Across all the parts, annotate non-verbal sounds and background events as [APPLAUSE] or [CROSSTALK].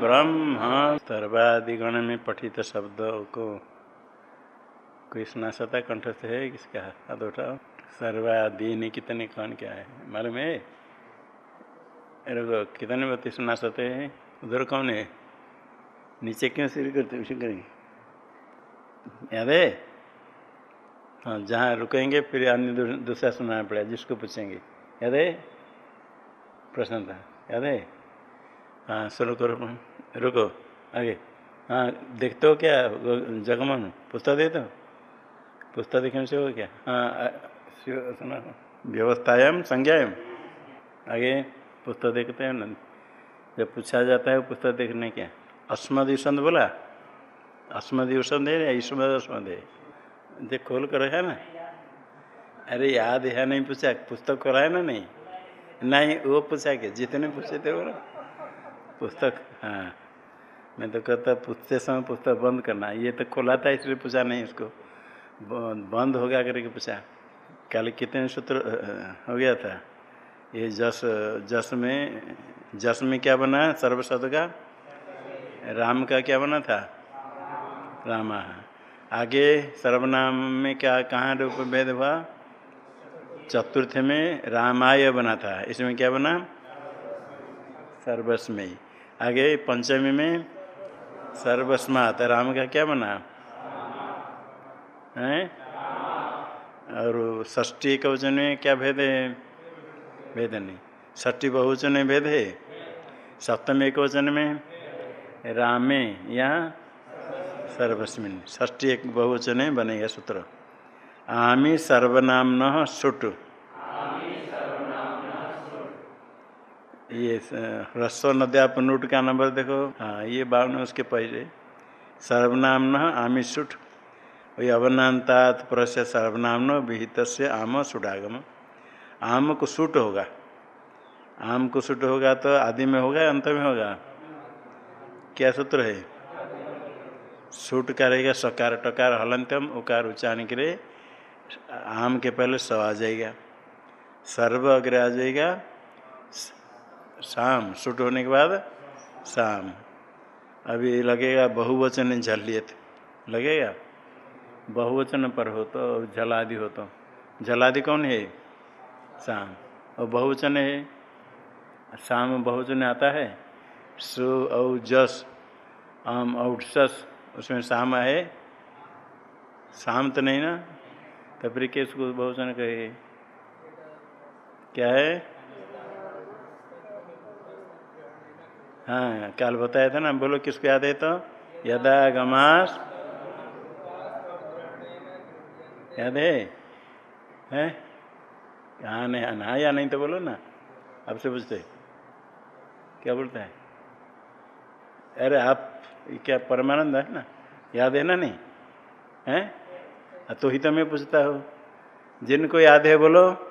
ब्रह्म सर्वादिगण में पठित शब्द को कोई सुना सकता कंठ से है किसका? हाथ उठाओ सर्वादीन कितने कौन क्या है? मालूम है? रुको, कितने बत्ती सुना सकते हैं? उधर कौन है? नीचे क्यों सिर करते उसे करेंगे याद है? हाँ जहाँ रुकेंगे, फिर अन्य दूसरा सुनाना पड़ेगा, जिसको पूछेंगे। याद है? प्रश्न था। याद है? हाँ शुरू करो रुको, आगे। हाँ देखते हो क्या? जगमन, पुस्तक दे दो पुस्तक देखने से हो क्या? हाँ सुना व्यवस्थायाम, संज्ञायाम। आगे पुस्तक देखते हैं ना। जब पूछा जाता है पुस्तक देखने क्या? अस्मद युषंद बोला। अस्मद युषंद है ईस्मद अस्मद है देख, खोल कर, है ना? अरे, याद है नहीं पूछा। पुस्तक खोला है ना नहीं? नहीं, वो पूछा क्या? जितने पूछे थे वो पुस्तक हाँ। मैं तो कहता पूछते समय पुस्तक बंद करना। ये तो खोला था, इसलिए पूछा नहीं उसको। बंद हो गया करके पूछा। कल कितने सूत्र हो गया था? ये जस जस में जस में क्या बना? सर्वशब्द का? राम का क्या बना था? रामा। आगे सर्वनाम में क्या, कहाँ रूप भेद हुआ? चतुर्थ में रामाय बना था। इसमें क्या बना? सर्वस्मयी आगे पंचमी में सर्वस्मात। राम का क्या बना? है? और ष्टी कवचन में क्या भेद है? भेद नहीं। ष्टी बहुवचन में भेद है? सप्तम एक वचन में? रामे या सर्वस्मिन। ष्टी एक बहुवचन बनेगा सूत्र। आमी सर्वनाम न सुट ये ह्रस्व नद्याप नोट का नंबर देखो। हाँ ये बावन उसके पहले। सर्वनाम न आमी सुट वही अवनांतात प्रश्य सर्वनाम न विहित से आम सुडागम। आम को सूट होगा। आम को सूट होगा तो आदि में होगा, अंत में होगा। क्या सूत्र है? सूट का रहेगा सकार टकार हलंतम उकार उच्चारण के आम के पहले स आ जाएगा। सर्व अग्र आ जाएगा। शाम सूट होने के बाद शाम अभी लगेगा बहुवचन झलियत लगेगा? बहुवचन पर हो तो जलादि हो तो। जलादि कौन है? शाम और बहुवचन है? शाम बहुवचन आता है? सु, औ, जस। आम औसस उसमें शाम है शाम तो नहीं ना? तो फिर किसको बहुवचन कहे। क्या है? हाँ काल बताया था ना, बोलो किसको याद है तो? यदा गमास। याद है? हैं? हाँ नहीं हाँ या नहीं तो बोलो ना। आपसे पूछते क्या बोलता है? अरे आप क्या परमानंद है ना? याद है ना नहीं? हैं तो ही तो मैं पूछता हूँ। जिनको याद है बोलो।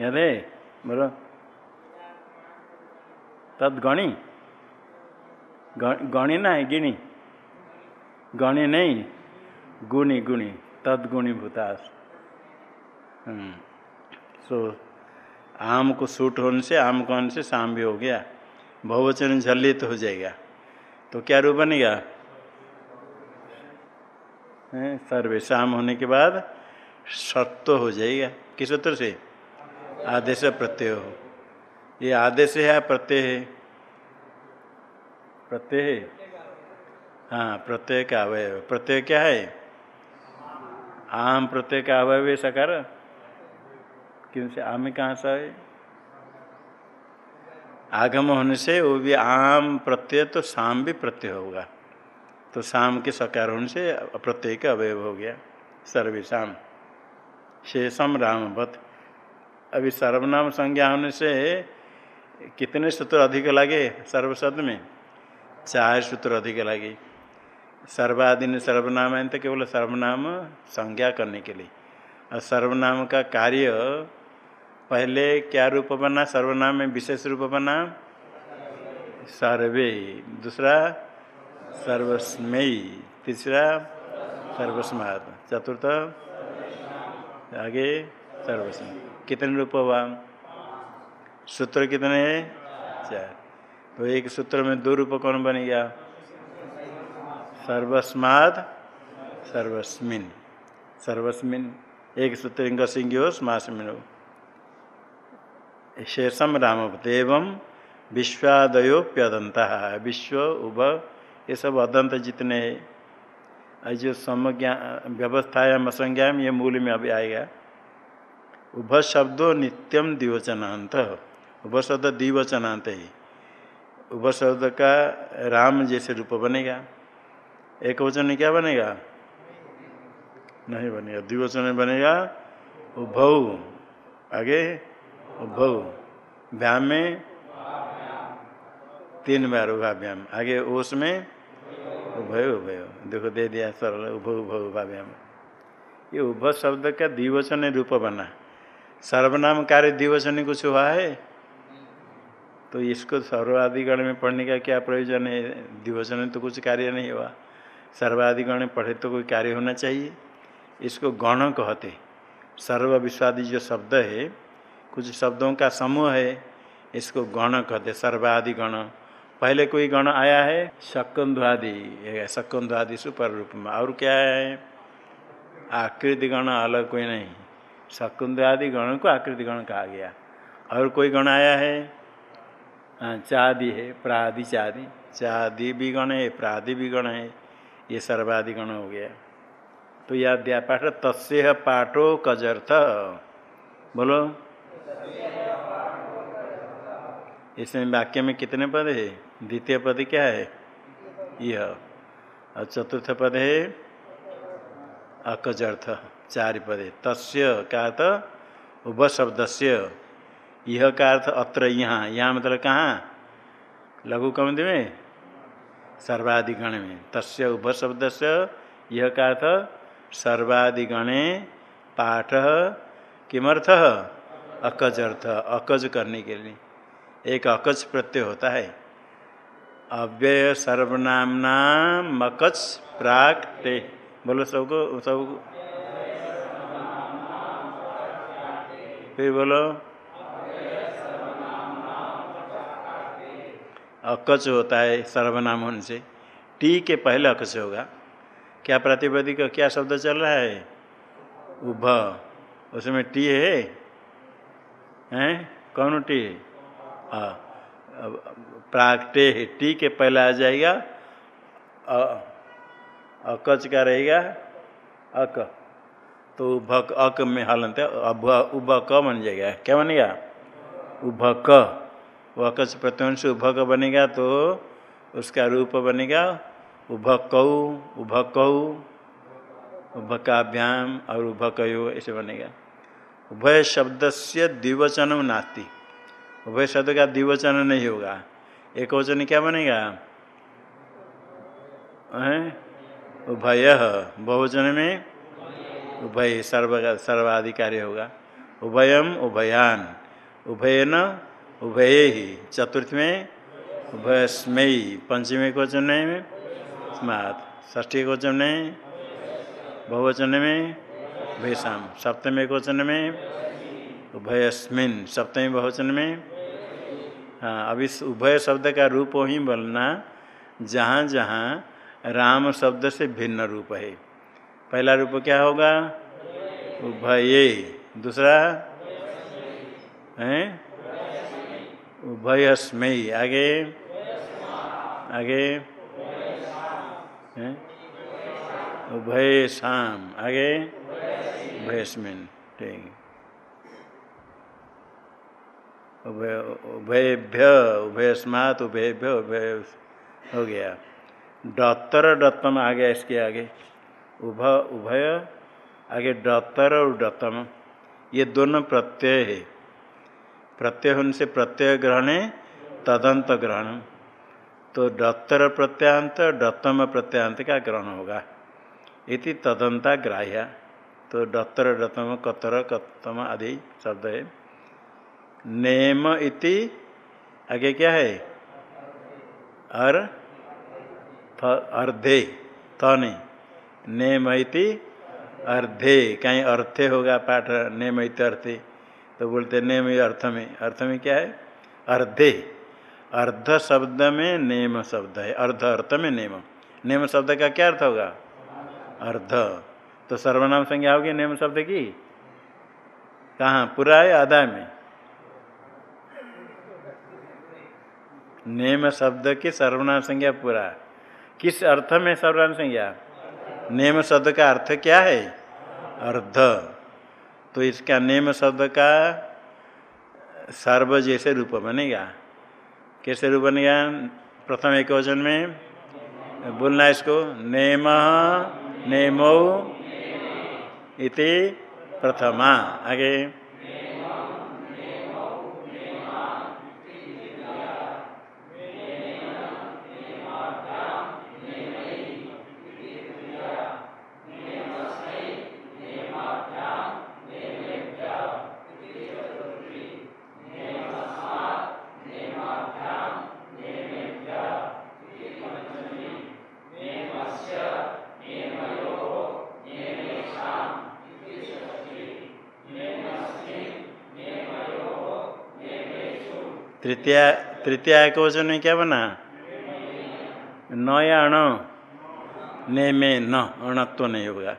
याद बोलो। तद गणी? गणी ना है गिणी? गणी नहीं। गुणी गुणी। तद गुणी भूतास। सो आम को सूट होने से, आम कौन से शाम भी हो गया। बहुवचन झल्लित तो हो जाएगा। तो क्या रूप बनेगा? सर्वे। शाम होने के बाद सत्व हो जाएगा। किस सूत्र से? आदेश प्रत्यय हो। ये आदेश है प्रत्यय है? प्रत्यय है? हाँ प्रत्यय का अवय। प्रत्यय क्या है? आम प्रत्यय का अवय सकार। क्यों से आम कहाँ सा है? आगम होने से वो भी आम प्रत्यय तो शाम भी प्रत्यय होगा। तो शाम के सकार होने से प्रत्यय का अवयव हो गया। सर्वेशम शेषम रामवत। अभी सर्वनाम संज्ञा होने से कितने सूत्र अधिक लगे सर्वशब्द में? चार सूत्र अधिक लगे। सर्वाधीन सर्वनाम है तो केवल सर्वनाम संज्ञा करने के लिए। और सर्वनाम का कार्य पहले क्या रूप बना? सर्वनाम में विशेष रूप बना? सर्वे। दूसरा सर्वस्मयी तीसरा, सर्वस्मात। चतुर्थ, आगे। सर्वस्म कितने रूप हुआ सूत्र कितने हैं? चार। तो एक सूत्र में दो रूप कौन बन बनेगा सर्वस्माद, सर्वस्मिन। सर्वस्मिन, एक सूत्र इनका सिंह हो, स्मासमिन हो। शेषम रामवत एवं विश्वादयोप्यदंता विश्व, उभ, ये सब अदंत जितने जो समज्ञा, व्यवस्थायाम असंज्ञाम ये मूल में अभी आएगा। उभ शब्दों नित्यम द्विवचनांत उभ शब्द द्विवचनांत ही। उभ शब्द का राम जैसे रूप बनेगा। एक वचन में क्या बनेगा? नहीं बनेगा। द्विवचन में बनेगा उभौ। आगे? उभौ। व्याम में? तीन बार उभाभ्याम आगे ओस में? उभय उभय। देखो दे दिया सरल, उभ उभ उभाभ्याम ये उभ शब्द का द्विवचन रूप बना। सर्वनाम कार्य द्विवचन कुछ हुआ है तो इसको सर्वाधिगण में पढ़ने का क्या प्रयोजन है? द्विवचन तो कुछ कार्य नहीं हुआ सर्वाधिगण में पढ़े तो कोई कार्य होना चाहिए। इसको गण कहते सर्व विश्वादी जो शब्द है, कुछ शब्दों का समूह है, इसको गण कहते सर्वादि गण पहले कोई गण आया है? शकुंध्वादि। शकुंध्वादि सुपर रूप में। और क्या है? आकृति गण अलग कोई नहीं। शकुंध्वादि गण को आकृति गण कहा गया। और कोई गण आया है? हाँ चादि है, प्रादि चादि। चादि भी गण है, प्रादि भी गण है, ये सर्वादि गण हो गया। तो अध्याय पाठ तस्य पाठो कजर्थ। बोलो। इसमें वाक्य में कितने पद है? द्वितीय पद क्या है? यह। और चतुर्थ पद है, अकजर्थ। चार पद तस्य का अर्थ उभ शब्द से यह का अर्थ अत्र, यहाँ। यहाँ मतलब कहाँ? लघु कमंद में? सर्वाधिगण में तस्य उभ शब्द से यह का अर्थ सर्वाधिगणे पाठ, किमर्थ? अकज अर्थ अकज करने के लिए। एक अकज प्रत्यय होता है। अव्यय सर्वनामना मकच प्राक टे बोलो सबको सब बोलो। अकच होता है, सर्वनाम होने से। टी के पहले अकच होगा। क्या प्रतिपदिक क्या शब्द चल रहा है? उभ। उसमें टी है? हैं? कौन टी है? प्रागटे टी के पहले आ जाएगा। अकच का रहेगा। अक। तो उभक अक में हलनते उभ क बन जाएगा। क्या बनेगा उभ क। वो अकच प्रत्युंश उभक बनेगा तो उसका रूप बनेगा उभ कऊ उभ कऊ उभ काभ्याम और उभकयो ऐसे बनेगा उभय शब्द से द्विवचनम नास्ती। उभय शब्द का द्विवचन नहीं होगा। एक वचन क्या बनेगा? उभय। बहुवचन में उभय सर्व सर्वाधिकारी होगा। उभयम उभयान। उभयन उभय ही। चतुर्थ में उभयस्मयी पंचमी क्वचन में स्मात ष्ठी क्वचन में बहुवचन में भैसाम सप्तमी क्वचन में उभयस्मिन। सप्तमी बहुवचन में हाँ इस उभय शब्द का रूप ही बोलना जहाँ जहाँ राम शब्द से भिन्न रूप है। पहला रूप क्या होगा? उभय। दूसरा? है? उभयस्मय आगे? आगे? उभय शाम आगे? उभयस्मिन। ठीक। उभयभ्य, उभयस्मात, उभयभ्य उभय हो गया। डत्तर डत्तम आ गया इसके आगे। उभ, उभय, आगे डतर और डतम। ये दोनों प्रत्यय है। प्रत्यय होने से प्रत्यय ग्रहण है, तदंत ग्रहण। तो डत्तर प्रत्यांत डतम प्रत्यांत का ग्रहण होगा। इति तदंता ग्राह्य। तो डत्तर डतम, कतर, कतम आदि शब्द है। नेम इति, आगे क्या है? अर अर्धे थ नहीं नेम इति अर्धे, कहीं अर्थे होगा पाठ नेम इति अर्थे तो बोलते नेम अर्थ में अर्थ में क्या है? अर्धे। अर्ध शब्द में नेम शब्द है। अर्ध अर्थ में नेम। नेम शब्द का क्या अर्थ होगा? अर्ध। तो सर्वनाम संज्ञा होगी नेम शब्द की? कहाँ? पूरा है, आधा में? नेम शब्द की सर्वनाम संज्ञा पूरा। किस अर्थ में सर्वनाम संज्ञा? नेम शब्द का अर्थ क्या है? अर्ध। तो इसका नेम शब्द का सर्व जैसे रूप बनेगा। कैसे रूप बनेगा? प्रथम एक वचन में बोलना इसको। नेम, नेमो, इति प्रथमा। आगे। तृतीया तृतीया एक वचन में क्या बना? न या अण ने में न अणत्व नहीं होगा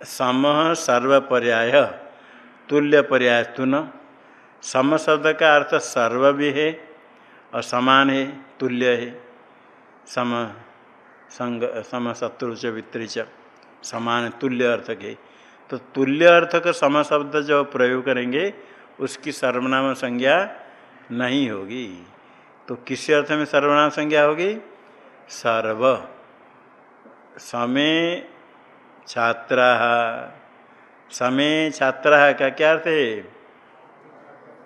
सम सर्व पर्याय तुल्य पर्याय तुन सम शब्द का अर्थ सर्व भी है और समान है, तुल्य है। सम संग, सम शत्रु च वित्री च, समान तुल्य अर्थ के। तो तुल्य अर्थ का सम शब्द जो प्रयोग करेंगे उसकी सर्वनाम संज्ञा नहीं होगी। तो किस अर्थ में सर्वनाम संज्ञा होगी? सर्व। समय छात्रा। समय छात्रा का क्या अर्थ है?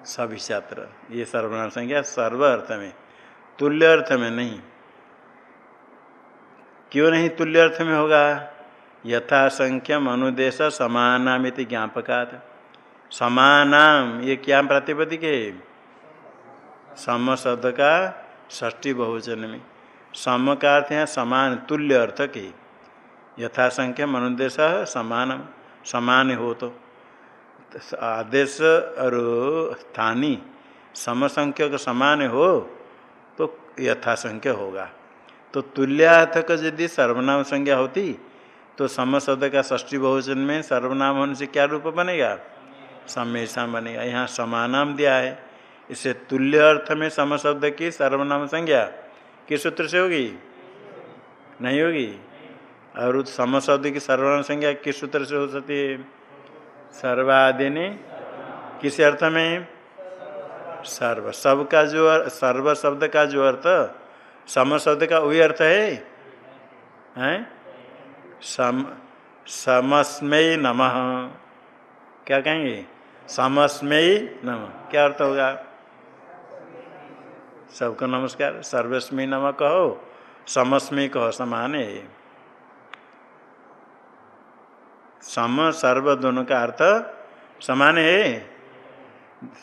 सभी छात्र। ये सर्वनाम संज्ञा सर्व अर्थ में। तुल्य अर्थ में नहीं। क्यों नहीं तुल्य अर्थ में होगा? यथा संख्यम अनुदेश समानामित ज्ञापकात। समानाम। ये क्या प्रातिपदिक है सम शब्द का ष्टी बहुवचन में। सम का अर्थ है समान, तुल्य अर्थ के। यथासंख्य अनुदेश समान समान हो तो। आदेश और स्थानी, समसंख्यक समान हो तो यथासंख्य होगा। तो तुल्यार्थक यदि सर्वनाम संज्ञा होती तो सम शब्द का ष्टी बहुवचन में सर्वनाम होने से क्या रूप बनेगा? समेशा बनेगा यहाँ समानाम दिया है। इसे तुल्य अर्थ में सम शब्द की सर्वनाम संज्ञा किस सूत्र से होगी? नहीं होगी। और सम शब्द की सर्वनाम संज्ञा किस सूत्र से हो सकती है? सर्वादिनी किस अर्थ में? सर्व। सब का जो सर्व शब्द का जो अर्थ सम शब्द का वही अर्थ है? हैं? सम समस्मय नमः। क्या कहेंगे? समस्मय नम। क्या अर्थ होगा? सबको नमस्कार। सर्वस्मी नम कहो, समस्मी कहो, समान। है सम, सर्व दोनों का अर्थ समान है।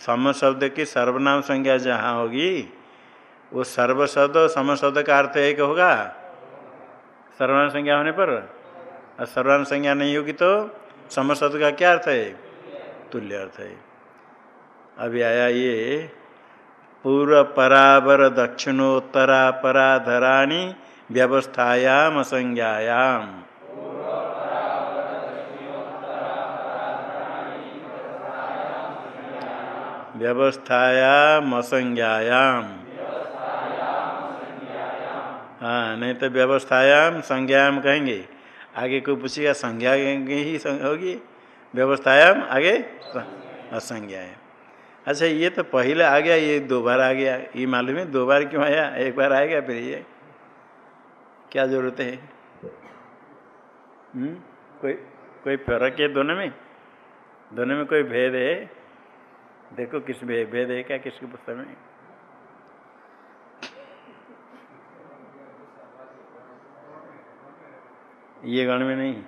सम शब्द की सर्वनाम संज्ञा जहाँ होगी, वो सर्व शब्द सम शब्द का अर्थ एक होगा। सर्वनाम संज्ञा होने पर? और सर्वनाम संज्ञा नहीं होगी तो सम शब्द का क्या अर्थ है? तुल्य अर्थ है। अभी आया ये पूर्व परावर दक्षिणोत्तरा पराधराणी व्यवस्थायाम संज्ञायाम व्यवस्थायाम असंज्ञायाम। हाँ नहीं तो व्यवस्थायाम संज्ञायाम कहेंगे। आगे कोई पूछेगा, संज्ञा ही होगी। व्यवस्थायाम, आगे असंज्ञा है अच्छा ये तो पहले आ गया, ये दो बार आ गया। ये मालूम है दो बार क्यों आया? एक बार आएगा फिर ये। क्या ज़रूरत है? हुँ? कोई कोई फ़र्क है दोनों में? दोनों में कोई भेद है? देखो, किस भेद भेद है क्या, किसकी पुस्तक में? ये गण में नहीं।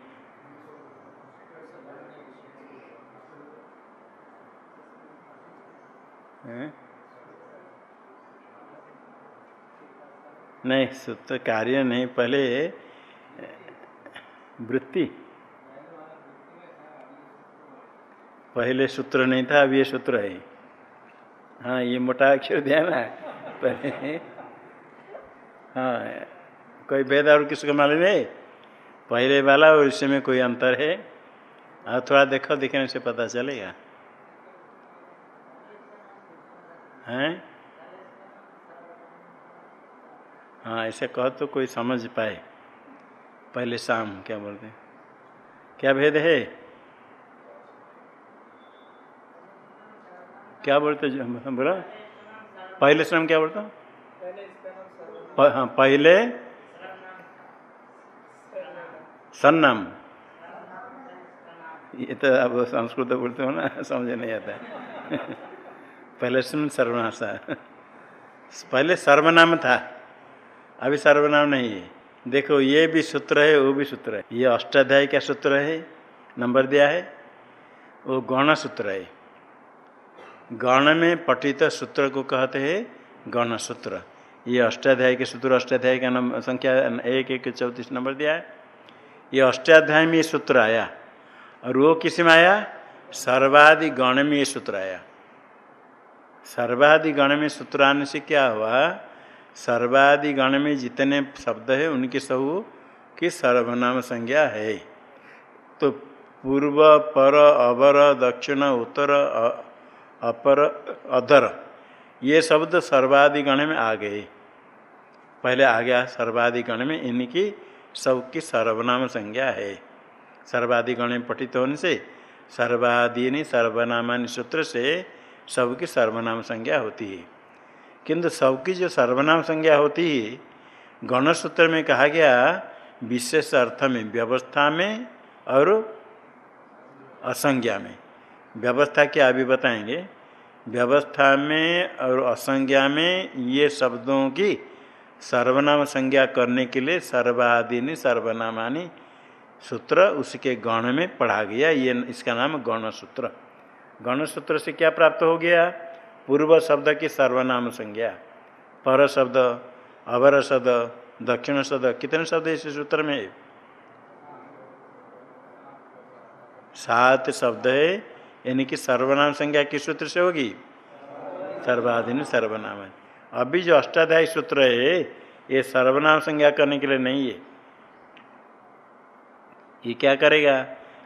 नहीं सूत्र कार्य नहीं, पहले वृत्ति। पहले सूत्र नहीं था, अब ये सूत्र है। हाँ ये मोटा अक्षर दिया ना, पहले। हाँ कोई वेद और किसको मालूम है? पहले वाला और इसमें कोई अंतर है? और थोड़ा देखो, देखने से पता चलेगा। हैं? हाँ ऐसे कहो तो कोई समझ पाए। पहले शाम, क्या बोलते हैं? क्या भेद है? क्या बोलते बोला। पहले श्रम क्या बोलता हाँ? पहले सन्नाम। ये तो अब संस्कृत बोलते हो ना, समझ नहीं आता। है पहले सुन सर्वनाशा। पहले सर्वनाम था। अभी सर्वनाम नहीं है। देखो, ये भी सूत्र है, वो भी सूत्र है। ये अष्टाध्याय का सूत्र है, नंबर दिया है। वो गौण सूत्र है। गण में पठित सूत्र को कहते हैं गण सूत्र। ये अष्टाध्याय के सूत्र, अष्टाध्याय का नंबर संख्या एक एक, चौतीस नंबर दिया है। ये अष्टाध्याय में सूत्र आया। और वो किसमें आया? सर्वादि गण में ये सूत्र आया। सर्वादि गण में सूत्र आने से क्या हुआ? सर्वादि गण में जितने शब्द है, उनके सब की सर्वनाम संज्ञा है। तो पूर्व, पर, अवर, दक्षिण, उत्तर अपर, अधर, ये शब्द सर्वादि गण में आ गए। पहले आ गया सर्वादि गण में, इनकी सबकी सर्वनाम संज्ञा है। सर्वादि गण में पठित होने से सर्वादि सर्वनामानि सूत्र से सबकी सर्वनाम संज्ञा होती है। किंतु सबकी जो सर्वनाम संज्ञा होती है, गणसूत्र में कहा गया, विशेष अर्थ में, व्यवस्था में और असंज्ञा में। व्यवस्था क्या अभी बताएँगे? व्यवस्था में और असंज्ञा में ये शब्दों की सर्वनाम संज्ञा करने के लिए सर्वादिनी सर्वनामानी सूत्र उसके गण में पढ़ा गया। ये, इसका नाम गण सूत्र गण सूत्र से क्या प्राप्त हो गया? पूर्व शब्द की सर्वनाम संज्ञा, पर शब्द, अवर शब्द, दक्षिण शब्द, कितने शब्द इस सूत्र में? सात शब्द है, यानी कि सर्वनाम संज्ञा किस सूत्र से होगी? सर्वाधीन सर्वनाम है। अभी जो अष्टाध्यायी सूत्र है, ये सर्वनाम संज्ञा करने के लिए नहीं है। ये क्या करेगा?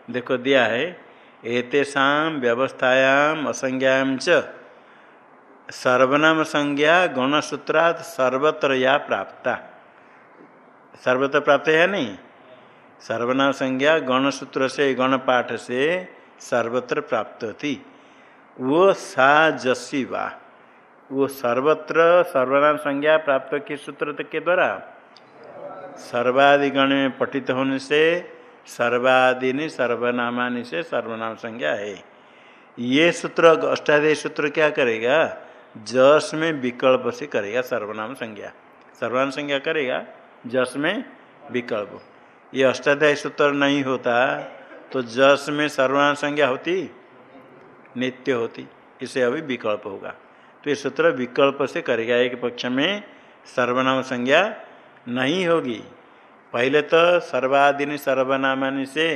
देखो दिया है, एतेषा व्यवस्थायाम असंज्ञाम च। सर्वनाम संज्ञा गणसूत्रात सर्वत्र या प्राप्ता। सर्वत्र प्राप्त है नहीं? सर्वनाम संज्ञा गणसूत्र से गण पाठ से सर्वत्र प्राप्त थी वो सा जसी वा। वो सर्वत्र सर्वनाम संज्ञा प्राप्त के सूत्र के द्वारा सर्वादिगण में पठित होने से, सर्वादिनी सर्वनामानि से सर्वनाम संज्ञा है। ये सूत्र, अष्टाध्याय सूत्र क्या करेगा? जस में विकल्प से करेगा सर्वनाम संज्ञा। सर्वनाम संज्ञा करेगा, जस में विकल्प। ये अष्टाध्याय सूत्र नहीं होता तो जस में सर्वनाम संज्ञा होती, नित्य होती, इसे अभी विकल्प होगा। तो ये सूत्र विकल्प से करेगा, एक पक्ष में सर्वनाम संज्ञा नहीं होगी। पहले तो सर्वादिनी सर्वनामानि से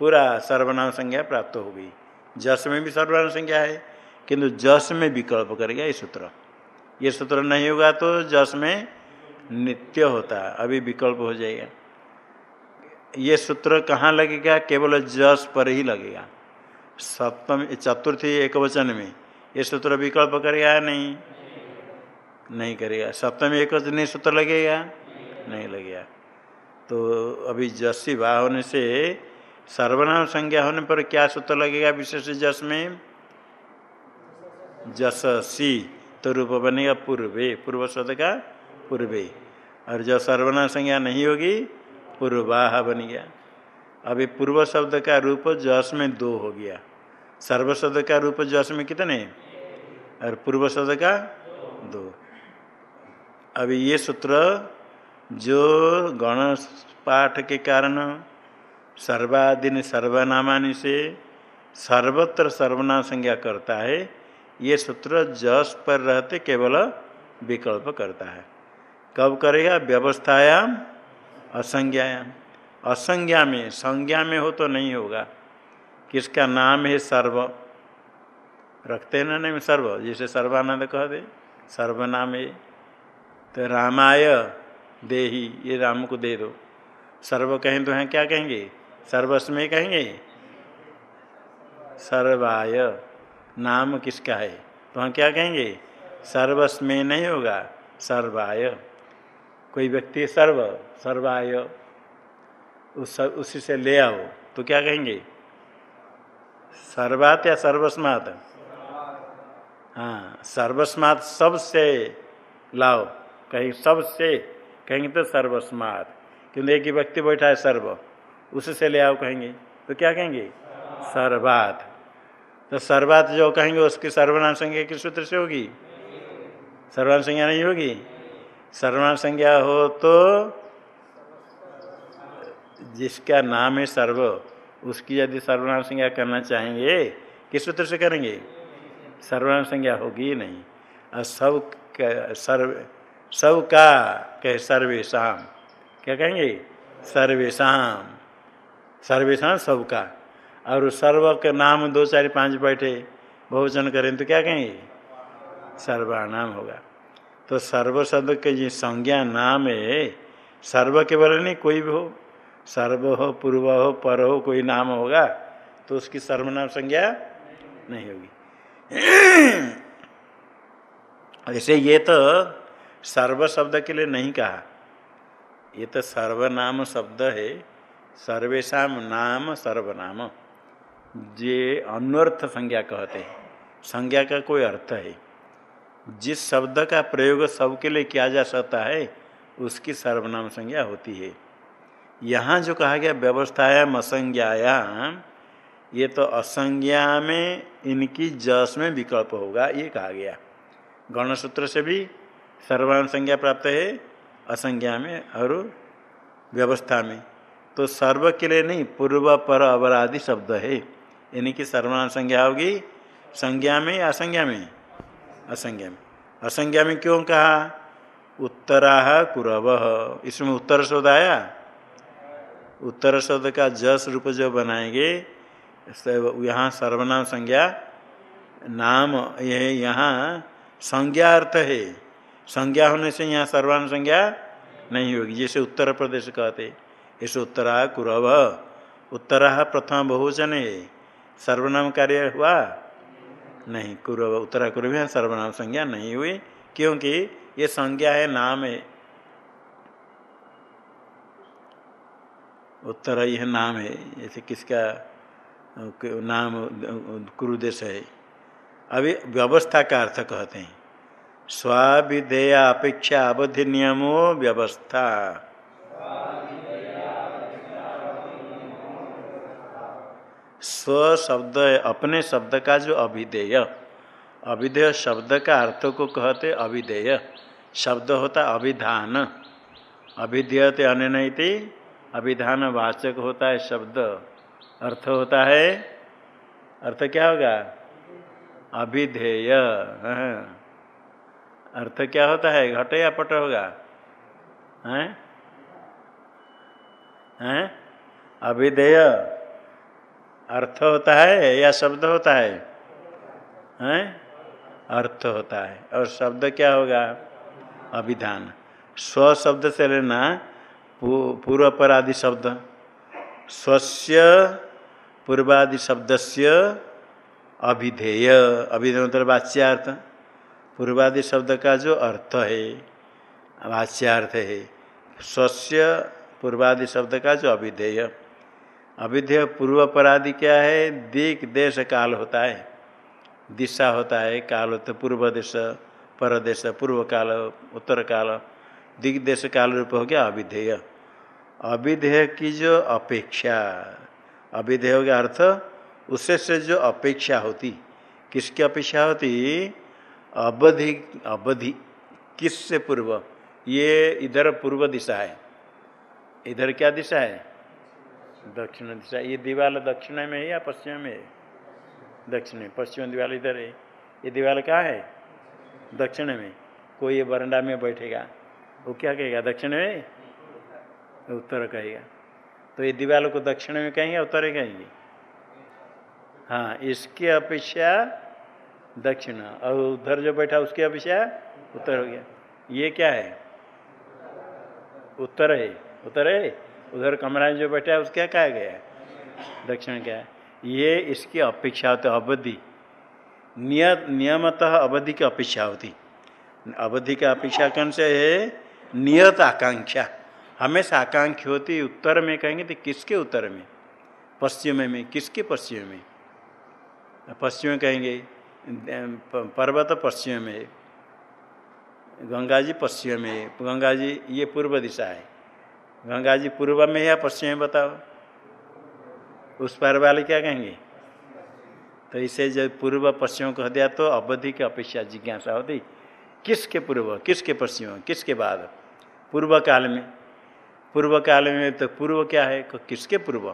पूरा सर्वनाम संज्ञा प्राप्त होगी। जस में भी सर्वनाम संज्ञा है किंतु जस में विकल्प करेगा ये सूत्र। ये सूत्र नहीं होगा तो जस में नित्य होता है, अभी विकल्प हो जाएगा। ये सूत्र कहाँ लगेगा? केवल जस पर ही लगेगा। सप्तम, चतुर्थी एक वचन में ये सूत्र विकल्प करेगा नहीं? नहीं करेगा। सप्तमी एक वचन सूत्र लगेगा? नहीं लगेगा। तो अभी जसी वाह होने से, सर्वनाम संज्ञा होने पर क्या सूत्र लगेगा विशेष जस में? जससी तो रूप बनेगा पूर्वे पूर्व। शब्द का पूर्वे और जो सर्वनाम संज्ञा नहीं होगी, पूर्वाह बन गया। अभी पूर्व शब्द का रूप जस में दो हो गया। सर्व शब्द का रूप जस में कितने? और पूर्व शब्द का दो। अभी ये सूत्र जो गण पाठ के कारण सर्वादिन सर्वनामानि से सर्वत्र सर्वनाम संज्ञा करता है ये सूत्र जस पर रहते केवल विकल्प करता है। कब करेगा? व्यवस्थायाम, असंज्ञायाम। असंज्ञा में, संज्ञा में हो तो नहीं होगा। किसका नाम है सर्व? रखते हैं ना नहीं, सर्व। जिसे सर्वानंद कह दे सर्वनाम है। तो रामाय दे ही ये राम को दे दो। सर्व कहें तो हैं, क्या कहेंगे? सर्वस्मय कहेंगे? सर्वाय। नाम किसका है? तो हम क्या कहेंगे? सर्वस्मय नहीं होगा सर्वाय। कोई व्यक्ति सर्व? सर्वाय। उस, उसी से ले आओ। तो क्या कहेंगे? सर्वात या सर्वस्मात? हाँ सर्वस्मात सबसे लाओ। कहीं सबसे, कहेंगे तो सर्वस्मात। क्योंकि एक ही व्यक्ति बैठा है सर्व। उससे ले आओ कहेंगे। तो क्या कहेंगे? सर्वात। तो सर्वात जो कहेंगे उसकी सर्वनाम संज्ञा किस सूत्र से होगी? सर्वनाम संज्ञा नहीं होगी? सर्वनाम संज्ञा हो तो जिसका नाम है सर्व, उसकी यदि सर्वनाम संज्ञा करना चाहेंगे, किस सूत्र से करेंगे? सर्वनाम संज्ञा होगी ही नहीं। और सब सर्व, सब का कहे सर्वेशम क्या कहेंगे? सर्वेशम सर्वेशम सब का। और सर्व के नाम दो, चार, पाँच बैठे बहुवचन करें तो क्या कहेंगे? सर्वानाम होगा। तो सर्व शब्द के जो संज्ञा नाम है, सर्व केवल नहीं, कोई भी हो, सर्व हो, पूर्व हो, पर हो, कोई नाम होगा तो उसकी सर्वनाम संज्ञा नहीं होगी। [CLEARS THROAT] ऐसे ये तो सर्व शब्द के लिए नहीं कहा। ये तो सर्वनाम शब्द है सर्वेशा नाम सर्वनाम। जे अन्वर्थ संज्ञा कहते हैं। संज्ञा का कोई अर्थ है। जिस शब्द का प्रयोग सबके लिए किया जा सकता है, उसकी सर्वनाम संज्ञा होती है। यहाँ जो कहा गया व्यवस्थायाम असंज्ञायाम ये तो असंज्ञा में इनकी जस में विकल्प होगा, ये कहा गया। गणसूत्र से भी सर्वनाम संज्ञा प्राप्त है, असंज्ञा में और व्यवस्था में। तो सर्व के लिए नहीं, पूर्व पर अपराधी शब्द है। इनकी सर्वनाम संज्ञा होगी संज्ञा में या असंज्ञा में? असंज्ञा में। असंज्ञा में क्यों कहा? उत्तरा कुरव। इसमें उत्तर शोध आया? उत्तर शब्द का जस रूप जो बनाएँगे यहाँ सर्वनाम संज्ञा, नाम यह यहाँ संज्ञा अर्थ है। संज्ञा होने से यहाँ सर्वान संज्ञा नहीं होगी, जैसे उत्तर प्रदेश कहते ऐसे उत्तरा कुरव। उत्तरा प्रथम बहुवचन है। सर्वनाम कार्य हुआ? नहीं कुरव उत्तरा कुरव सर्वनाम संज्ञा नहीं हुई। क्योंकि ये संज्ञा है, नाम है। उत्तर यह नाम है जैसे किसका नाम कुरुदेश है। अभी व्यवस्था का अर्थ कहते हैं। स्वाविधेय अपेक्षा अवधि नियमो व्यवस्था। स्व शब्द अपने शब्द का जो अभिधेय। अभिधेय शब्द का अर्थ को कहते अभिधेय। शब्द होता अभिधान। अभिधेय अभिधेयते अन्य अभिधान वाचक होता है शब्द। अर्थ होता है, अर्थ क्या होगा? अभिधेय। हाँ। अर्थ क्या होता है? घट या पट होगा? हैं। हैं। अभिधेय। अर्थ होता है या शब्द होता है? हैं? अर्थ होता है। और शब्द क्या होगा? अभिधान। स्व शब्द से लेना पूर्व परादि शब्द। स्वस्य पूर्वादि शब्द से अभिधेय। अभिधेय मतलब वाच्यार्थ। पूर्वादि शब्द का जो अर्थ है, वाच्यार्थ है। स्वस्य पूर्वादि शब्द का जो अभिधेय। अभिधेय पूर्व परादि क्या है? दिक देश काल होता है। दिशा होता है, काल होता पूर्व देश परदेश पूर्व काल, उत्तर काल। दिग्देश काल रूप हो गया अविधेय। अविधेय की जो अपेक्षा, अविधेय का अर्थ उससे से जो अपेक्षा होती। किसकी अपेक्षा होती? अवधि अवधि। किस से पूर्व? ये इधर पूर्व दिशा है। इधर क्या दिशा है? दक्षिण दिशा, ये दीवाल दक्षिण में है या पश्चिम में है? दक्षिण में, पश्चिम दीवाल इधर है। ये दीवाल कहाँ है? दक्षिण में। कोई ये बरंडा में बैठेगा, वो क्या कहेगा? दक्षिण में? उत्तर कहेगा। तो ये दीवार को दक्षिण में कहेंगे, उत्तर कहेंगे? हाँ इसकी अपेक्षा दक्षिण। और उधर जो बैठा, उसकी अपेक्षा उत्तर हो गया। ये क्या है? उत्तर है। उत्तर है? उधर कमरा जो बैठा है उसका क्या गया दक्षिण क्या है? ये इसकी अपेक्षा होती अवधि। नियत, नियमतः अवधि की अपेक्षा होती। अवधि की अपेक्षा कौन से है? नियत आकांक्षा। हमेशा आकांक्षा होती उत्तर में कहेंगे तो किसके उत्तर में? पश्चिम में किसके पश्चिम में? पश्चिम में कहेंगे पर्वत पश्चिम में, गंगा जी पश्चिम में, गंगा जी ये पूर्व दिशा है। गंगा जी पूर्व में या पश्चिम में बताओ? उस पार वाले क्या कहेंगे? तो इसे जब पूर्व पश्चिम कह दिया तो अवधि की अपेक्षा जिज्ञासा होती किसके पूर्व? किसके पश्चिम? किसके बाद? पूर्व काल में। पूर्व काल में तो पूर्व क्या है? किसके पूर्व?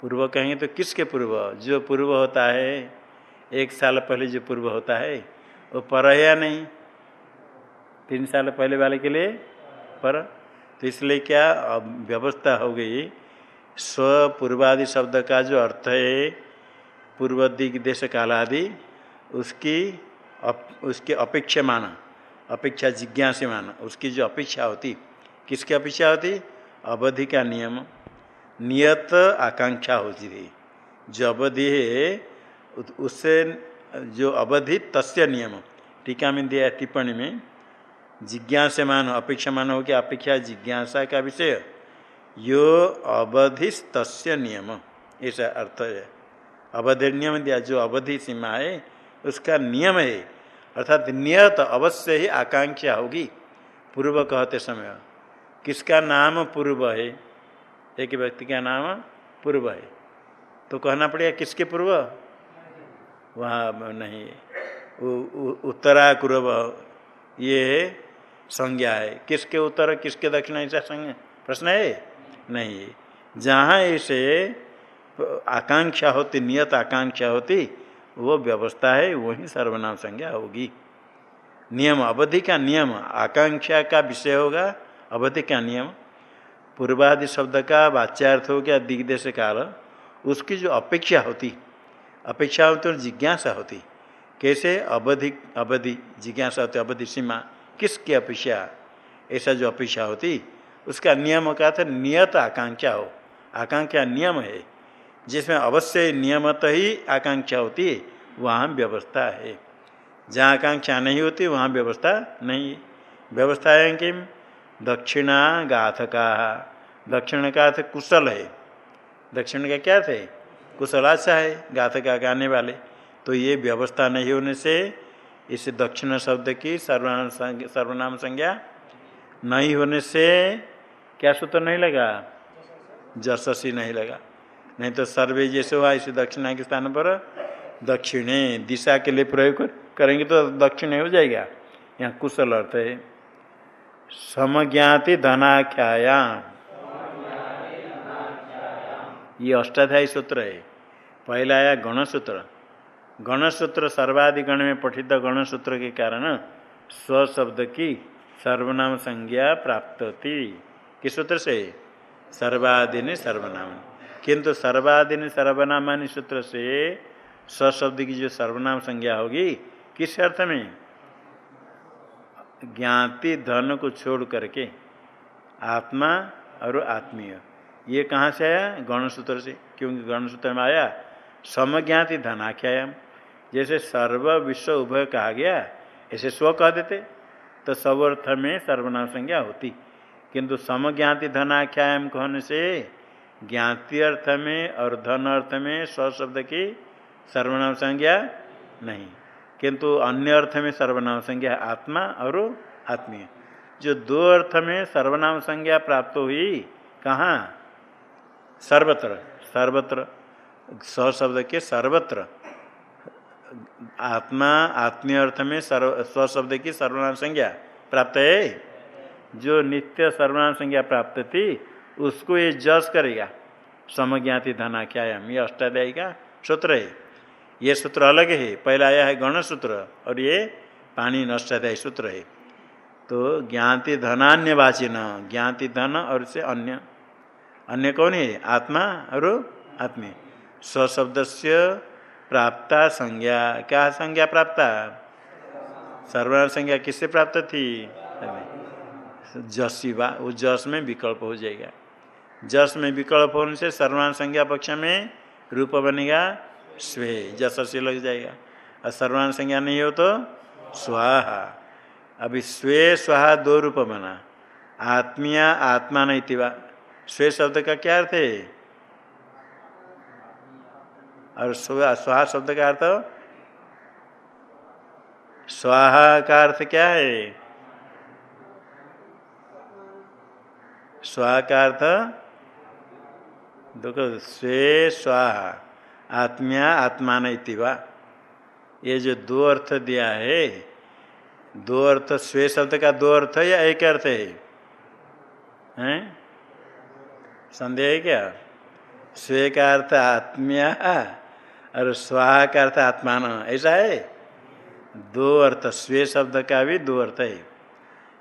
पूर्व कहेंगे तो किसके पूर्व? जो पूर्व होता है, एक साल पहले जो पूर्व होता है, वो पर है या नहीं? तीन साल पहले वाले के लिए पर तो इसलिए क्या व्यवस्था हो गई। स्व पूर्वादि शब्द का जो अर्थ है पूर्व दिग देश काल उसकी अप, उसके अपेक्षा माना अपेक्षा जिज्ञास माना उसकी जो अपेक्षा होती किसकी अपेक्षा होती? अवधि का नियम नियत आकांक्षा होती थी। जो अवधि है उससे जो अवधि तस्य नियम टीका में दिया टिप्पणी में। जिज्ञासा मान, अपेक्षा मान हो कि अपेक्षा जिज्ञासा का विषय। यो अवधिस्त नियम। ऐसा अर्थ है। अवधि नियम दिया, जो अवधि सीमा है, उसका नियम है। अर्थात नियत अवश्य ही आकांक्षा होगी पूर्व कहते समय। किसका नाम पूर्व है? एक व्यक्ति का नाम पूर्व है। तो कहना पड़ेगा, किसके पूर्व? वहाँ नहीं। उत्तरा पूर्व ये संज्ञा है। किसके उत्तर, किसके दक्षिण ऐसा संज्ञा प्रश्न है? नहीं। जहाँ ऐसे आकांक्षा होती, नियत आकांक्षा होती, वो व्यवस्था है, वही सर्वनाम संज्ञा होगी। नियम, अवधि का नियम, आकांक्षा का विषय होगा, अवधि का नियम। पूर्वादि शब्द का वाच्यार्थ हो गया, दिग्देश काल। उसकी जो अपेक्षा होती अपेक्षा होती और जिज्ञासा होती, कैसे? अवधि अवधि, जिज्ञासा होती, अवधि सीमा। किसकी अपेक्षा? ऐसा जो अपेक्षा होती, उसका नियम का था नियत आकांक्षा हो। आकांक्षा नियम है। जिसमें अवश्य नियमत ही आकांक्षा होती है वहाँ व्यवस्था है। जहाँ आकांक्षा नहीं होती, वहाँ व्यवस्था नहीं व्यवस्था है कि दक्षिणा गाथ का दक्षिण का अर्थ कुशल है। दक्षिण का क्या थे? कुशल अच्छा है गाथ का गाने वाले। तो ये व्यवस्था नहीं होने से इस दक्षिण शब्द की सर्वनाम सर्वनाम संज्ञा नहीं होने से क्या सूत्र नहीं लगा? जससी नहीं लगा। नहीं तो सर्वे जैसे हुआ, इसे दक्षिणा के स्थान पर दक्षिणे दिशा के लिए प्रयोग करेंगे तो दक्षिण हो जाएगा। यहाँ कुशल अर्थ है। समज्ञाति धनाख्याया ये अष्टाध्यायी सूत्र है। पहला आया गणसूत्र। गणसूत्र सर्वाधिगण में पठित गणसूत्र के कारण स्व शब्द की सर्वनाम संज्ञा प्राप्त होती। किस सूत्र से? सर्वादिनी सर्वनाम। किंतु सर्वादिनी सर्वनामानी सूत्र से सशब्द की जो सर्वनाम संज्ञा होगी, किस अर्थ में? ज्ञाति धन को छोड़ करके, आत्मा और आत्मीय। ये कहाँ से आया? गणसूत्र से। क्योंकि गणसूत्र में आया, समज्ञाति धनाख्यायाम। जैसे सर्व विश्व उभय कहा गया, ऐसे स्व कह देते। तो सब अर्थ में सर्वनाम संज्ञा होती। किंतु समज्ञाति धनाख्यायाम कहने से ज्ञाति अर्थ में और धन अर्थ में स्व शब्द की सर्वनाम संज्ञा नहीं। किंतु अन्य अर्थ में सर्वनाम संज्ञा आत्मा और आत्मीय। जो दो अर्थ में सर्वनाम संज्ञा प्राप्त हुई, कहाँ? सर्वत्र। सर्वत्र। स शब्द के सर्वत्र। आत्मा, आत्मीय अर्थ में सर्व स्वशब्द की सर्वनाम संज्ञा प्राप्त है? जो नित्य सर्वनाम संज्ञा प्राप्त थी, उसको ये जस करेगा। समज्ञाति धनाख्यायाम, ये अष्टाध्यायी का सूत्र है। ये सूत्र अलग है, पहला आया है गण सूत्र और ये पानी अष्टाध्यायी सूत्र है। तो ज्ञाति धनान्यवाची न ज्ञाति धन और से अन्य। अन्य कौन है? आत्मा और आत्मी स्वशब्द से प्राप्ता संज्ञा। क्या संज्ञा प्राप्ता? सर्वनाम संज्ञा किससे प्राप्त थी? जसीवा वो जस में विकल्प हो जाएगा। जस में विकल्प होने से सर्वनाम संज्ञा पक्ष में रूप बनेगा स्वे, जस से लग जाएगा। और सर्वनाम संज्ञा नहीं हो तो स्वाहा। अभी स्वे, स्वाहा दो रूप बना। आत्मीय, आत्मा नहीं थी स्वे शब्द का क्या अर्थ है? और स्वाहा शब्द का अर्थ? स्वाहा का अर्थ क्या है? स्वाहा का अर्थ? देखो, स्वे स्वाहा, आत्मिया आत्मान इतिवा ये जो दो अर्थ दिया है, दो अर्थ, स्वे शब्द का दो अर्थ है या एक अर्थ है? हैं? संदेह है क्या? स्वे का अर्थ आत्मिया और स्वाहा का अर्थ आत्मान ऐसा है? दो अर्थ, स्वे शब्द का भी दो अर्थ है।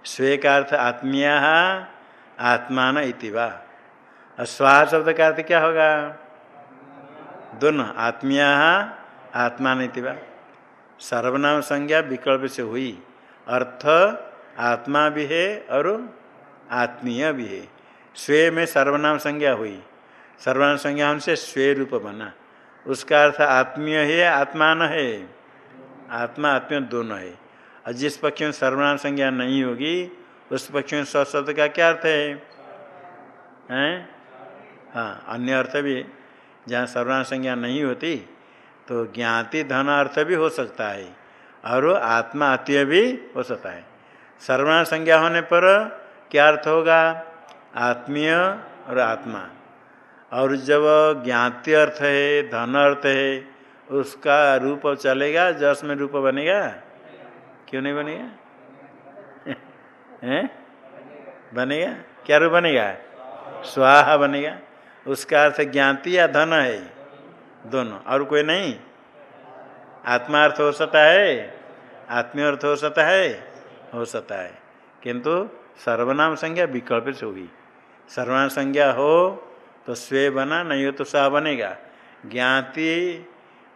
स्वे का अर्थ आत्मीय आत्मान इतिवा और स्वाहा शब्द का अर्थ क्या होगा? दोनों, आत्मीय आत्मान इतिवा सर्वनाम संज्ञा विकल्प से हुई। अर्थ, आत्मा भी है और आत्मीय भी है। स्वे में सर्वनाम संज्ञा हुई। सर्वनाम संज्ञा उनसे स्वे रूप बना। उसका अर्थ आत्मीय है आत्मान है? आत्मा, आत्मीय दोनों है। और जिस पक्ष में सर्वनाम संज्ञा नहीं होगी, उस पक्ष में स्वशब्द का क्या अर्थ है? हैं? हाँ अन्य अर्थ भी, जहाँ सर्वनाम संज्ञा नहीं होती तो ज्ञाति धन अर्थ भी हो सकता है, और आत्मा, आत्मीय भी हो सकता है। सर्वनाम संज्ञा होने पर क्या अर्थ होगा? आत्मीय और आत्मा। और जब ज्ञाति अर्थ है, धन अर्थ है, उसका रूप चलेगा, जस में रूप बनेगा? क्यों नहीं बनेगा? हैं? बनेगा? क्या रूप बनेगा? स्वाहा बनेगा। उसका अर्थ ज्ञाति या धन है, दोनों। और कोई नहीं? आत्मा अर्थ हो सकता है, आत्मीय अर्थ हो सकता है, हो सकता है। किंतु सर्वनाम संज्ञा विकल्प से होगी। सर्वनाम संज्ञा हो तो स्वे बना, नहीं हो तो सा बनेगा। ज्ञाति,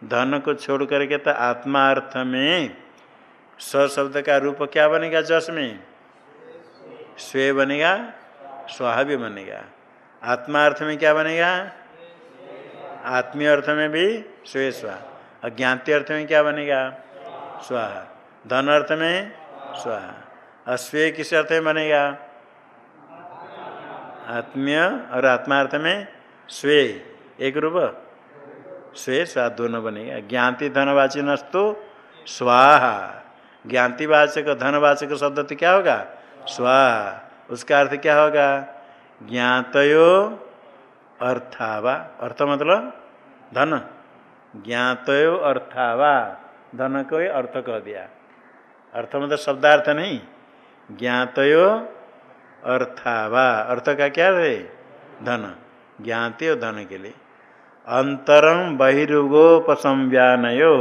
धन को छोड़ करके तो आत्मा अर्थ में शब्द का रूप क्या बनेगा जस में? स्वे बनेगा, स्वाहा भी बनेगा। आत्मा अर्थ में क्या बनेगा? आत्मीय अर्थ में भी स्वे स्वा। अज्ञाति अर्थ में क्या बनेगा? स्वाहा। धन अर्थ में स्वाहा। अस्वे किस अर्थ में बनेगा? आत्मीय और आत्मार्थ में स्वे, एक रूप। स्वे स्वा दोनों बनेगा। ज्ञाति धनवाची नस्तु, स्वाहा। ज्ञातिवाचक धनवाचक शब्द तो क्या होगा? स्वाहा उसका अर्थ क्या होगा? ज्ञातयो अर्थावा। अर्थ मतलब धन। ज्ञातयो अर्थावा। धन को अर्थ कह दिया। अर्थ मतलब शब्दार्थ नहीं। ज्ञातयो अर्थावा अर्थ का क्या है धन। ज्ञाते और धन के लिए। अंतरम बहिर्गोपसंव्यानयो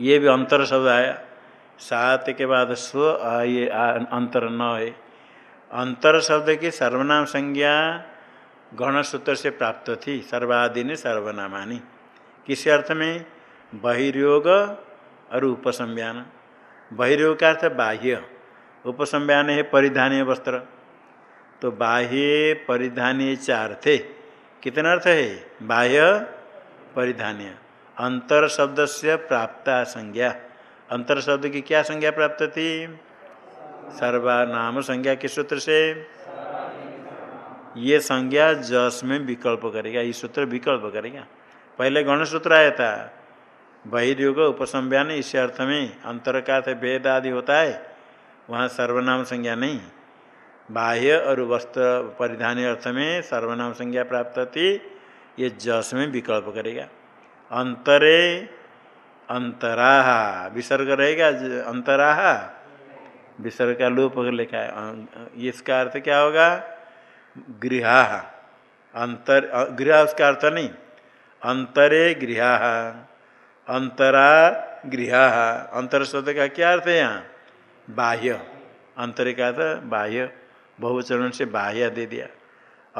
ये भी अंतर शब्द आया। सात के बाद स्व ये अंतर न है अंतर शब्द की सर्वनाम संज्ञा गण सूत्र से प्राप्त थी। सर्वादिनी सर्वनामानी। किस अर्थ में? बहिर्योग और उपसंव्यान बहिर्योग का अर्थ बाह्य उपसंव्यान है परिधानीय वस्त्र। तो बाह्य परिधानीय चार थे कितना अर्थ है? बाह्य परिधानीय। अंतर शब्द से प्राप्त संज्ञा। अंतर शब्द की क्या संज्ञा प्राप्त थी? सर्वनाम संज्ञा के सूत्र से। ये संज्ञा जस में विकल्प करेगा, ये सूत्र विकल्प करेगा। पहले गण सूत्र आया था। बहिर्युग उपसंव्यान इस अर्थ में अंतर का अर्थ भेद आदि होता है, वहाँ सर्वनाम संज्ञा नहीं। बाह्य और वस्त्र परिधान अर्थ में सर्वनाम संज्ञा प्राप्त थी ये जस में विकल्प करेगा। अंतरे, अंतराहा, विसर्ग रहेगा, अंतराहा, विसर्ग का लोप लिखा है। इसका अर्थ क्या होगा? गृहा अंतर गृह उसका अर्थ नहीं। अंतरे गृहा अंतरा गृह। अंतर शब्द का क्या अर्थ है यहाँ? बाह्य। अंतरे का अर्थ बाह्य। बहुचरण से बाह्य दे दिया।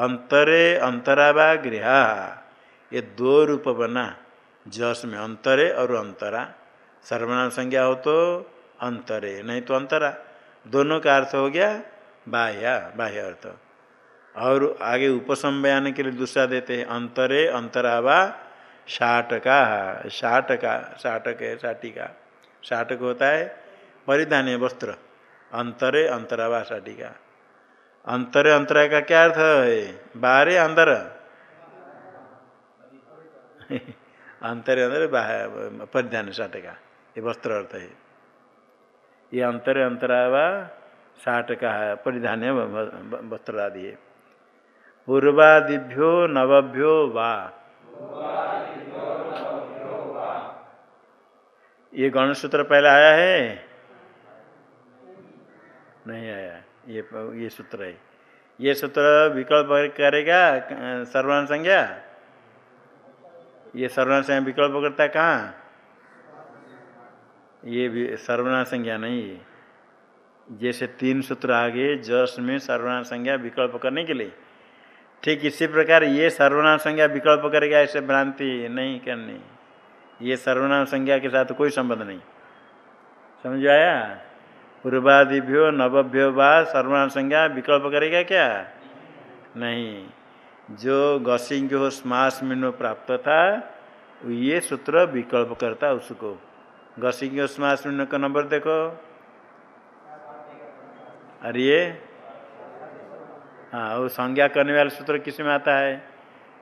अंतरे अंतरावा गृह। ये दो रूप बना। जस में अंतरे और अंतरा। सर्वनाम संज्ञा हो तो अंतरे, नहीं तो अंतरा। दोनों का अर्थ हो गया बाह्य बाह्य अर्थ। और आगे उपसम बयान के लिए दूसरा देते हैं। अंतरे अंतरावा शाटका शाटका शाटक है शाटिका शाटक होता है परिधान वस्त्र, अंतरे अंतरावा शाटिका अंतरे अंतरा का क्या अर्थ है? बाहर अंदर। अंतरे अंदर बाहर परिधान शाटका ये वस्त्र अर्थ है। ये अंतरे अंतरावा शाटका है परिधान वस्त्र आदि है। पूर्वादिभ्यो, नवभ्यो वा। ये गण सूत्र पहले आया है? नहीं आया। ये ये सूत्र है। ये सूत्र विकल्प करेगा सर्वान संज्ञा? ये सर्वनाम संज्ञा विकल्प करता है कहाँ? ये सर्वनाम संज्ञा नहीं है। जैसे तीन सूत्र आगे, जस में सर्वनाम संज्ञा विकल्प करने के लिए। ठीक इसी प्रकार ये सर्वनाम संज्ञा विकल्प करेगा ऐसे भ्रांति नहीं करनी। ये सर्वनाम संज्ञा के साथ कोई संबंध नहीं। समझ आया? पूर्वादिभ्यो, नवभ्यो व सर्वनाम संज्ञा विकल्प करेगा क्या? नहीं। जो गसिंग हो स्मास प्राप्त था, ये सूत्र विकल्प करता उसको। गसिंग स्मास मिनो का नंबर देखो। अरे ये? हाँ वो संज्ञा करने वाले सूत्र किसमें आता है?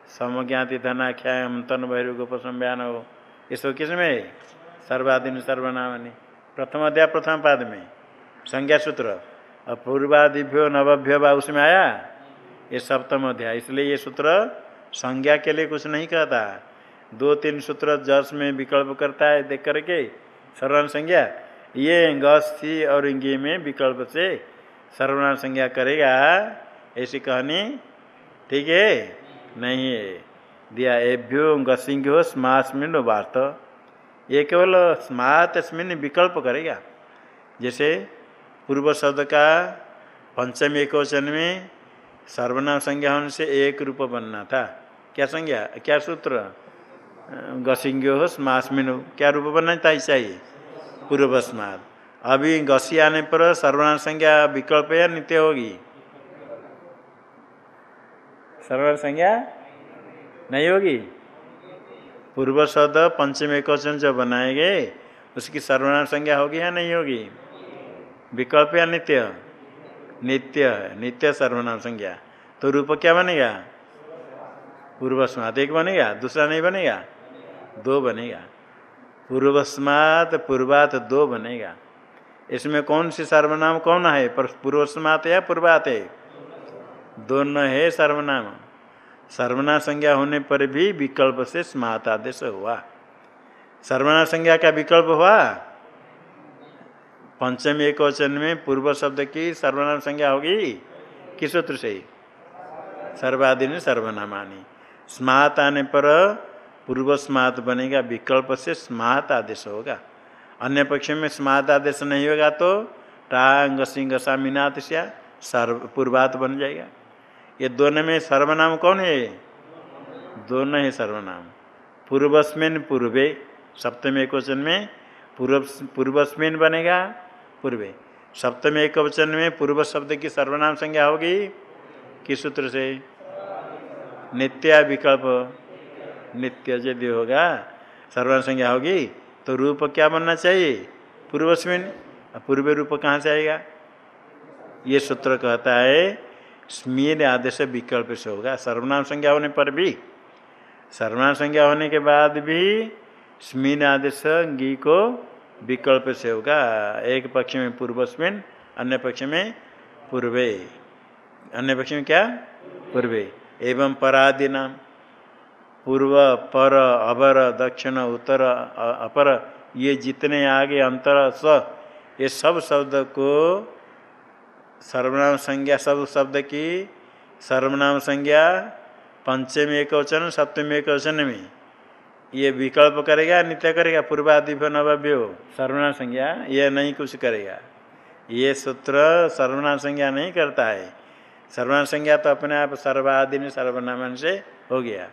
समज्ञाति धनाख्याम तन बहिर्गोपम बयान हो इसको किसमें? है सर्वाधीन सर्वनामनि। प्रथम अध्याय, प्रथम पाद में। संज्ञा सूत्र। और पूर्वादिभ्यो नवभ्यो बा, उसमें आया? ये सप्तम अध्याय। इसलिए ये सूत्र संज्ञा के लिए कुछ नहीं कहता। दो तीन सूत्र जस में विकल्प करता है, देख करके। सर्वनाम संज्ञा। ये गस्थी और इंगे में विकल्प से सर्वनाम संज्ञा करेगा। ऐसी कहनी? ठीक है? नहीं है। दिया, एभ्यो गसिंग हो स्मास्मिन वार्थ ये केवल स्मात स्मिन विकल्प करेगा। जैसे पूर्व शब्द का पंचम एक वचन में सर्वनाम संज्ञा होने से एक रूप बनना था। क्या संज्ञा? क्या सूत्र? गसिंग्यो हो स्मास्मिन। क्या रूप बनना था ही पूर्व स्मात। अभी गसी आने पर सर्वनाम संज्ञा विकल्प या नित्य होगी? सर्वनाम संज्ञा? नहीं होगी? पूर्व शब्द पंचम एक जो बनाएँगे उसकी सर्वनाम संज्ञा होगी या नहीं होगी? विकल्प या नित्य? नित्य नित्य सर्वनाम संज्ञा। तो रूप क्या बनेगा? पूर्वस्मात एक बनेगा, दूसरा नहीं बनेगा? दो बनेगा। पूर्वस्मात, पूर्वात दो बनेगा। इसमें कौन सी सर्वनाम कौन है? पर पूर्वस्मात या पूर्वात है दोनों है सर्वनाम। सर्वनाम संज्ञा होने पर भी विकल्प से स्मात आदेश हुआ। सर्वनाम संज्ञा का विकल्प हुआ? पंचम एक वचन में पूर्व शब्द की सर्वनाम संज्ञा होगी? किस सूत्र से? सर्वादि सर्वाधीन सर्वनामानी स्मात आने पर पूर्व स्मात बनेगा, विकल्प से स्मात आदेश होगा। अन्य पक्ष में स्मात आदेश नहीं होगा तो टांग, सिंह, सामीनाथ सर्व पूर्वात बन जाएगा। ये दोनों में सर्वनाम कौन है? दोनों है सर्वनाम। पूर्वस्मिन, पूर्वे। सप्तम एक वचन में पूर्व पूर्वस्मिन बनेगा, पूर्वे। सप्तम एक वचन में पूर्व शब्द की सर्वनाम संज्ञा होगी किस सूत्र से? नित्या विकल्प। नित्य यदि होगा, सर्वनाम संज्ञा होगी तो रूप क्या बनना चाहिए? पूर्वस्मिन। पूर्व रूप कहाँ से आएगा? ये सूत्र कहता है स्मीन आदेश विकल्प से होगा। सर्वनाम संज्ञा होने पर भी, सर्वनाम संज्ञा होने के बाद भी स्मीन आदेश गी को विकल्प से होगा। एक पक्ष में पूर्वस्मिन अन्य पक्ष में पूर्वे। अन्य पक्ष में क्या? पूर्वे। एवं परादि नाम। पूर्व, पर अबर दक्षिण, उत्तर अपर, ये जितने आगे, अंतर, स, ये सब शब्द को सर्वनाम संज्ञा सब शब्द की सर्वनाम संज्ञा पंचम एक वचन सप्तम एक वचन में। ये विकल्प करेगा, नित्य करेगा, पूर्वादिभ्य, नवभ्यो। सर्वनाम संज्ञा, ये नहीं कुछ करेगा। ये सूत्र सर्वनाम संज्ञा नहीं करता है। सर्वनाम संज्ञा तो अपने आप सर्वाधीन सर्वनाम से हो गया।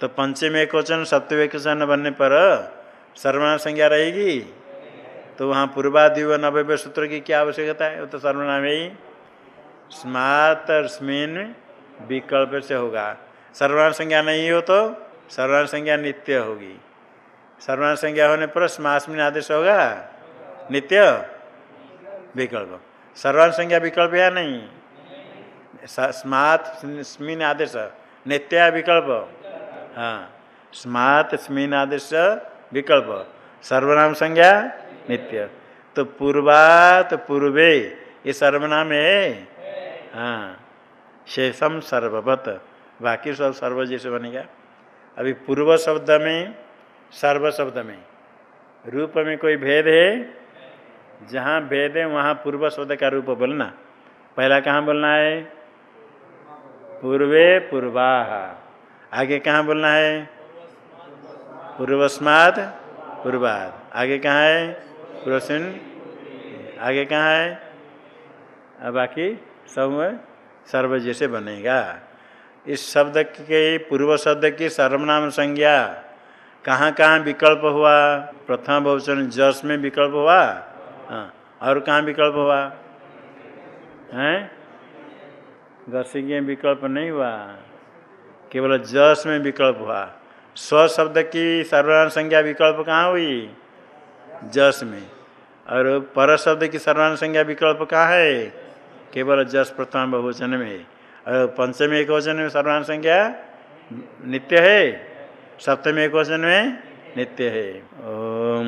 तो पंचम एक वचन सप्तम एक वचन बनने पर सर्वनाम संज्ञा रहेगी। तो वहाँ पूर्वाधिव नवव्य सूत्र की क्या आवश्यकता है? वो तो सर्वनाम ही स्मात स्मिन विकल्प से होगा। सर्वनाम संज्ञा नहीं हो तो सर्वनाम संज्ञा नित्य होगी। सर्वनाम संज्ञा होने पर स्मास्मिन आदेश होगा? नित्य? विकल्प। सर्वनाम संज्ञा विकल्प या नहीं? स्मात स्मिन आदेश। नित्य विकल्प? हाँ। स्मात स्मिन आदेश विकल्प। सर्वनाम संज्ञा नित्य। तो पूर्वात पूर्वे, ये सर्वनाम है। हाँ शेषम सर्ववत। बाकी सब सर्व जैसे बनेगा। अभी पूर्व शब्द में, सर्व शब्द में, रूप में कोई भेद है? जहाँ भेद है, वहाँ पूर्व शब्द का रूप बोलना। पहला कहाँ बोलना है? पूर्वे पूर्वा आगे कहाँ बोलना है? पूर्वस्माद पूर्वाद आगे कहाँ है? पूर्वसिन आगे कहाँ है? अब बाकी सब सर्व जैसे बनेगा। इस शब्द के पूर्व शब्द की सर्वनाम संज्ञा कहाँ कहाँ विकल्प हुआ? प्रथम बहुचन जस में विकल्प हुआ? हाँ और कहाँ विकल्प हुआ? हैं? गसिज्ञ विकल्प नहीं हुआ। केवल जस में विकल्प हुआ। स्व शब्द की सर्वनाम संज्ञा विकल्प कहाँ हुई? जस में। और पर शब्द की सर्वान संज्ञा विकल्प कहाँ है? केवल जस प्रथम बहुवचन में और पंचमी एक वचन में सर्वान संज्ञा नित्य है? सप्तमी एक वचन में नित्य है। ओम